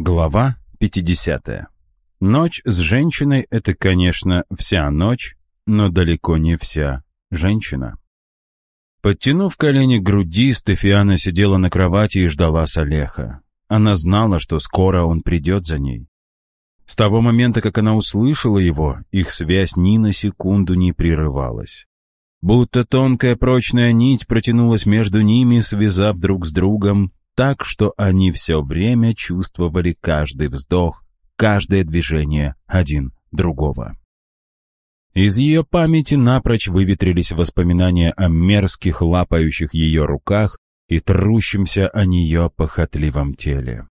Глава 50. Ночь с женщиной — это, конечно, вся ночь, но далеко не вся женщина. Подтянув колени к груди, Стефиана сидела на кровати и ждала Салеха. Она знала, что скоро он придет за ней. С того момента, как она услышала его, их связь ни на секунду не прерывалась. Будто тонкая прочная нить протянулась между ними, связав друг с другом, так что они все время чувствовали каждый вздох, каждое движение один другого. Из ее памяти напрочь выветрились воспоминания о мерзких лапающих ее руках и трущемся о нее похотливом теле.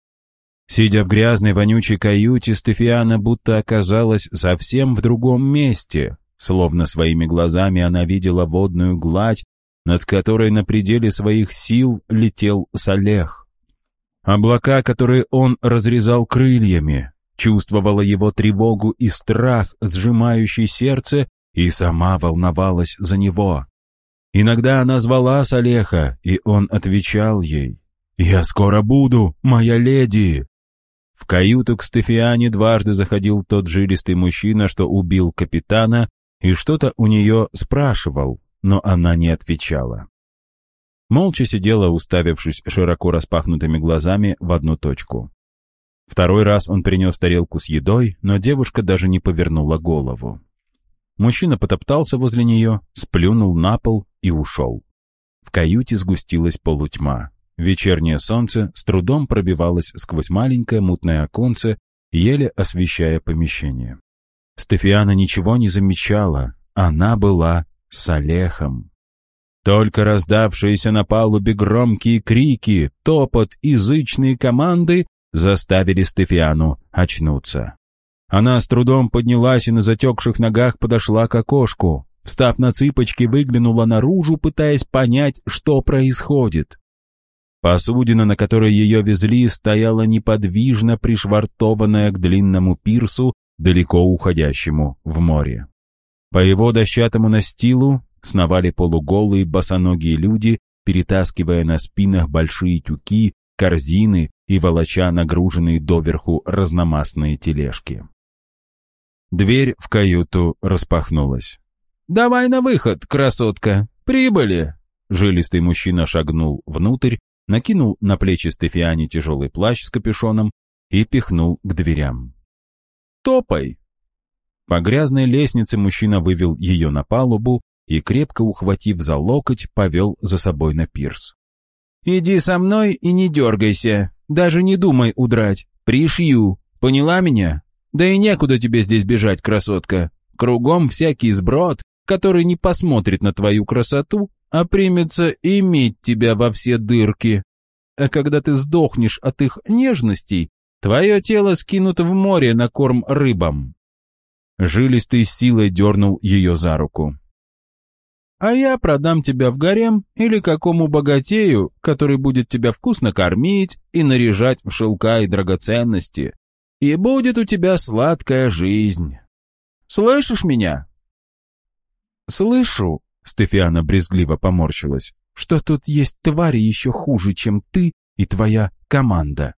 Сидя в грязной вонючей каюте, Стефиана будто оказалась совсем в другом месте, словно своими глазами она видела водную гладь, над которой на пределе своих сил летел Салех. Облака, которые он разрезал крыльями, чувствовала его тревогу и страх, сжимающий сердце, и сама волновалась за него. Иногда она звала Салеха, и он отвечал ей, «Я скоро буду, моя леди!» В каюту к Стефиане дважды заходил тот жилистый мужчина, что убил капитана, и что-то у нее спрашивал, но она не отвечала. Молча сидела, уставившись широко распахнутыми глазами в одну точку. Второй раз он принес тарелку с едой, но девушка даже не повернула голову. Мужчина потоптался возле нее, сплюнул на пол и ушел. В каюте сгустилась полутьма. Вечернее солнце с трудом пробивалось сквозь маленькое мутное оконце, еле освещая помещение. Стефиана ничего не замечала, она была с Олехом. Только раздавшиеся на палубе громкие крики, топот и команды заставили Стефиану очнуться. Она с трудом поднялась и на затекших ногах подошла к окошку. Встав на цыпочки, выглянула наружу, пытаясь понять, что происходит. Посудина, на которой ее везли, стояла неподвижно пришвартованная к длинному пирсу, далеко уходящему в море. По его дощатому настилу сновали полуголые босоногие люди, перетаскивая на спинах большие тюки, корзины и волоча нагруженные доверху разномастные тележки. Дверь в каюту распахнулась. «Давай на выход, красотка! Прибыли!» Жилистый мужчина шагнул внутрь, накинул на плечи Стефиане тяжелый плащ с капюшоном и пихнул к дверям. «Топай!» По грязной лестнице мужчина вывел ее на палубу и, крепко ухватив за локоть, повел за собой на пирс. «Иди со мной и не дергайся, даже не думай удрать, пришью, поняла меня? Да и некуда тебе здесь бежать, красотка, кругом всякий сброд, который не посмотрит на твою красоту а примется иметь тебя во все дырки. А когда ты сдохнешь от их нежностей, твое тело скинут в море на корм рыбам». Жилистый силой дернул ее за руку. «А я продам тебя в гарем или какому богатею, который будет тебя вкусно кормить и наряжать в шелка и драгоценности, и будет у тебя сладкая жизнь. Слышишь меня?» «Слышу», Стефиана брезгливо поморщилась, что тут есть твари еще хуже, чем ты и твоя команда.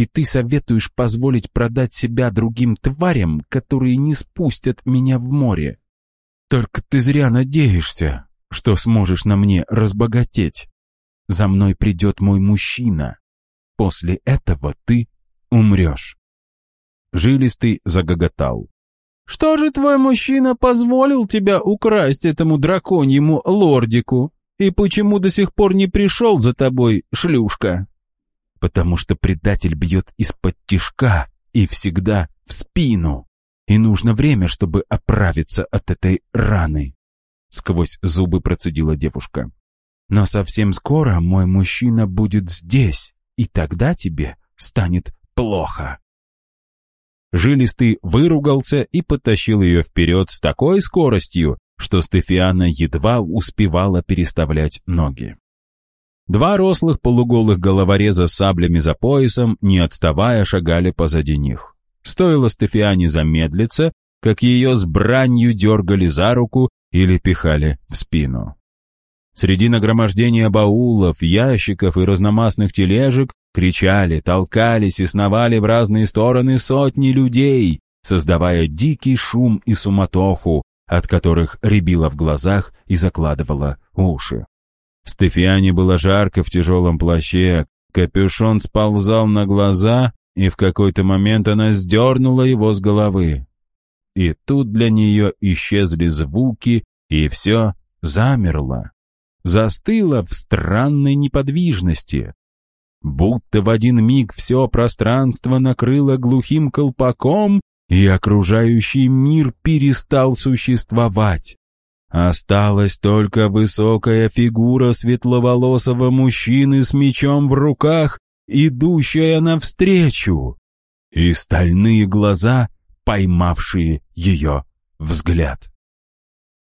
И ты советуешь позволить продать себя другим тварям, которые не спустят меня в море. Только ты зря надеешься, что сможешь на мне разбогатеть. За мной придет мой мужчина. После этого ты умрешь. Жилистый загоготал. Что же твой мужчина позволил тебя украсть этому драконьему лордику? И почему до сих пор не пришел за тобой, шлюшка? Потому что предатель бьет из-под тишка и всегда в спину. И нужно время, чтобы оправиться от этой раны. Сквозь зубы процедила девушка. Но совсем скоро мой мужчина будет здесь, и тогда тебе станет плохо. Жилистый выругался и потащил ее вперед с такой скоростью, что Стефиана едва успевала переставлять ноги. Два рослых полуголых головореза с саблями за поясом, не отставая, шагали позади них. Стоило Стефиане замедлиться, как ее с бранью дергали за руку или пихали в спину. Среди нагромождения баулов, ящиков и разномастных тележек Кричали, толкались и сновали в разные стороны сотни людей, создавая дикий шум и суматоху, от которых рябило в глазах и закладывало уши. Стефиане было жарко в тяжелом плаще, капюшон сползал на глаза, и в какой-то момент она сдернула его с головы. И тут для нее исчезли звуки, и все замерло. Застыло в странной неподвижности. Будто в один миг все пространство накрыло глухим колпаком, и окружающий мир перестал существовать. Осталась только высокая фигура светловолосого мужчины с мечом в руках, идущая навстречу, и стальные глаза, поймавшие ее взгляд.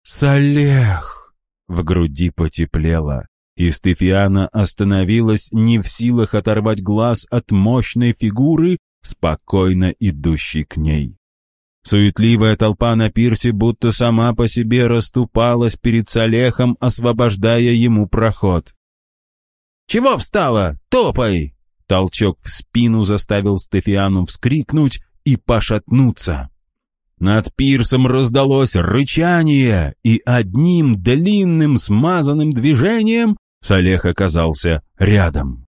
«Салех!» — в груди потеплело, и Стефиана остановилась не в силах оторвать глаз от мощной фигуры, спокойно идущей к ней. Суетливая толпа на пирсе будто сама по себе расступалась перед Салехом, освобождая ему проход. «Чего встала? Топай!» Толчок в спину заставил Стефиану вскрикнуть и пошатнуться. Над пирсом раздалось рычание, и одним длинным смазанным движением Салех оказался рядом.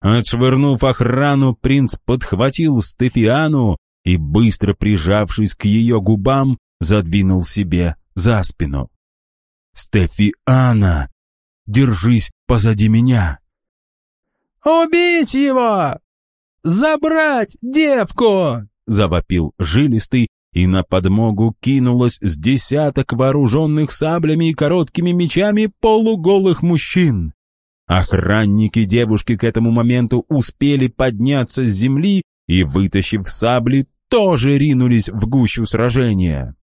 Отшвырнув охрану, принц подхватил Стефиану и, быстро прижавшись к ее губам, задвинул себе за спину. «Стефиана, держись позади меня!» «Убить его! Забрать девку!» — завопил жилистый, и на подмогу кинулось с десяток вооруженных саблями и короткими мечами полуголых мужчин. Охранники девушки к этому моменту успели подняться с земли и, вытащив сабли, тоже ринулись в гущу сражения.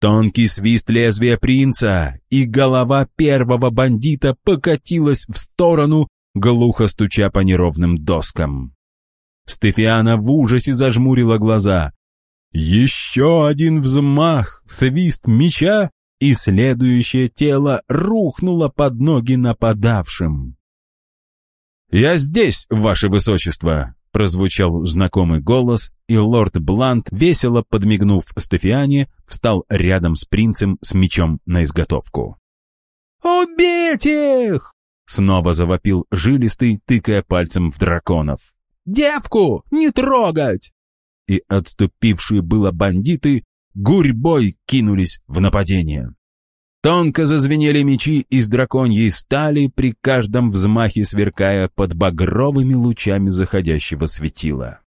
Тонкий свист лезвия принца, и голова первого бандита покатилась в сторону, глухо стуча по неровным доскам. Стефиана в ужасе зажмурила глаза. Еще один взмах, свист меча, и следующее тело рухнуло под ноги нападавшим. «Я здесь, ваше высочество!» Прозвучал знакомый голос, и лорд Блант, весело подмигнув Стефиане, встал рядом с принцем с мечом на изготовку. «Убить их!» — снова завопил жилистый, тыкая пальцем в драконов. «Девку не трогать!» И отступившие было бандиты гурьбой кинулись в нападение. Тонко зазвенели мечи из драконьей стали, при каждом взмахе сверкая под багровыми лучами заходящего светила.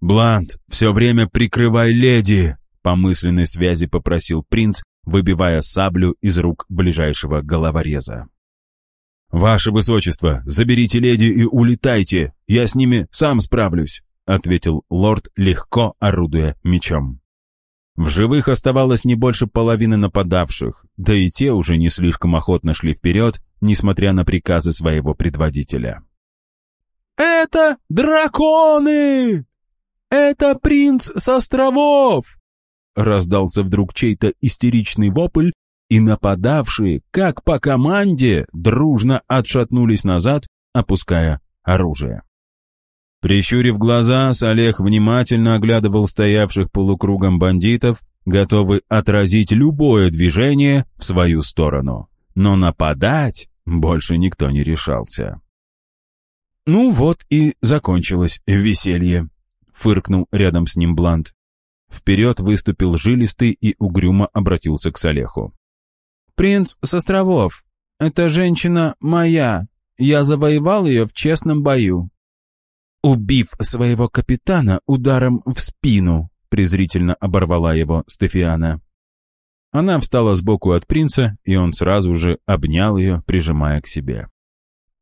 «Блант, все время прикрывай леди!» — по мысленной связи попросил принц, выбивая саблю из рук ближайшего головореза. «Ваше высочество, заберите леди и улетайте, я с ними сам справлюсь», — ответил лорд, легко орудуя мечом. В живых оставалось не больше половины нападавших, да и те уже не слишком охотно шли вперед, несмотря на приказы своего предводителя. «Это драконы! Это принц с островов!» Раздался вдруг чей-то истеричный вопль, и нападавшие, как по команде, дружно отшатнулись назад, опуская оружие. Прищурив глаза, Салех внимательно оглядывал стоявших полукругом бандитов, готовый отразить любое движение в свою сторону. Но нападать больше никто не решался. «Ну вот и закончилось веселье», — фыркнул рядом с ним Блант. Вперед выступил жилистый и угрюмо обратился к Салеху. «Принц с островов. Эта женщина моя. Я завоевал ее в честном бою убив своего капитана ударом в спину», презрительно оборвала его Стефиана. Она встала сбоку от принца, и он сразу же обнял ее, прижимая к себе.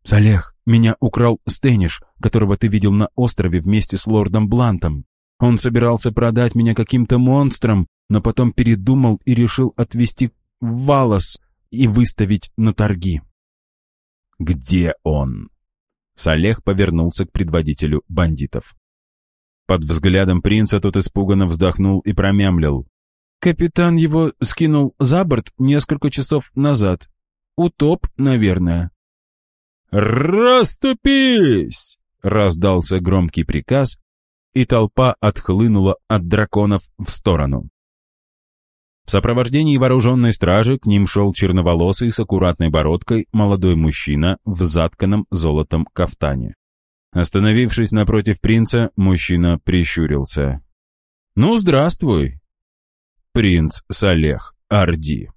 «Салех, меня украл Стэниш, которого ты видел на острове вместе с лордом Блантом. Он собирался продать меня каким-то монстром, но потом передумал и решил отвезти в Валас и выставить на торги». «Где он?» Салех повернулся к предводителю бандитов. Под взглядом принца тот испуганно вздохнул и промямлил. «Капитан его скинул за борт несколько часов назад. Утоп, наверное». «Раступись!» раздался громкий приказ, и толпа отхлынула от драконов в сторону. В сопровождении вооруженной стражи к ним шел черноволосый с аккуратной бородкой молодой мужчина в затканном золотом кафтане. Остановившись напротив принца, мужчина прищурился. «Ну, здравствуй, принц Салех Арди».